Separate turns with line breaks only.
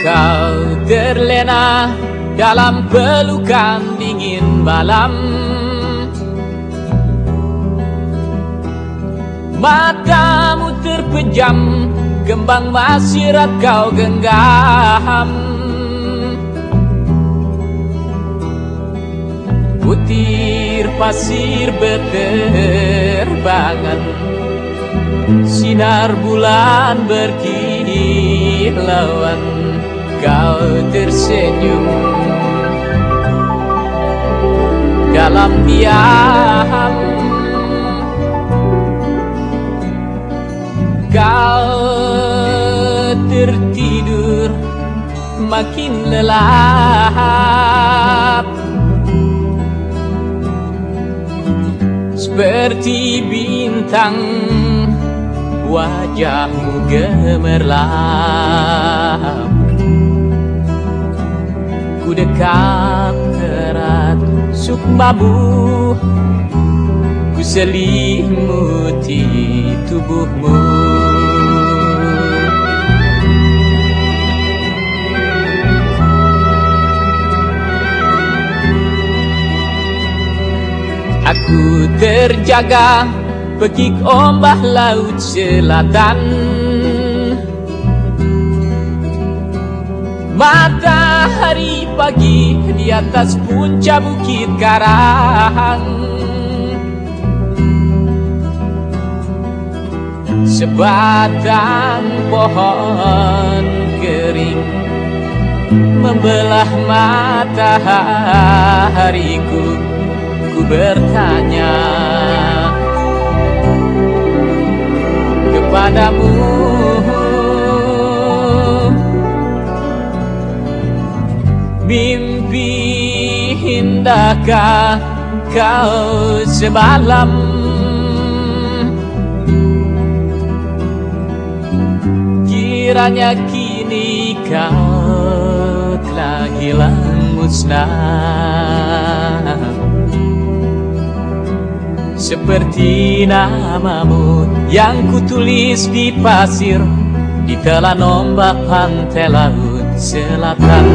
Engkau terlena dalam pelukan dingin malam. Matamu terpejam Kembang masirat kau genggam. Butir pasir berterbangan Sinar bulan berkilauan Kau tersenyum. Dalam diam Kau tertidur Makin lelap. Seperti bintang Wajahmu gemerlap Ku dekat erat sukmamu Ku selimuti tubuhmu. Aku terjaga pekik ombak laut selatan Matahari pagi di atas puncak bukit karang. Sebatang pohon kering Membelah matahariku. Ku bertanya Kepadamu Mimpi indahkah kau semalam? Kiranya kini kau telah hilang musnah Seperti namamu yang kutulis di pasir Di telan ombak pantai laut selatan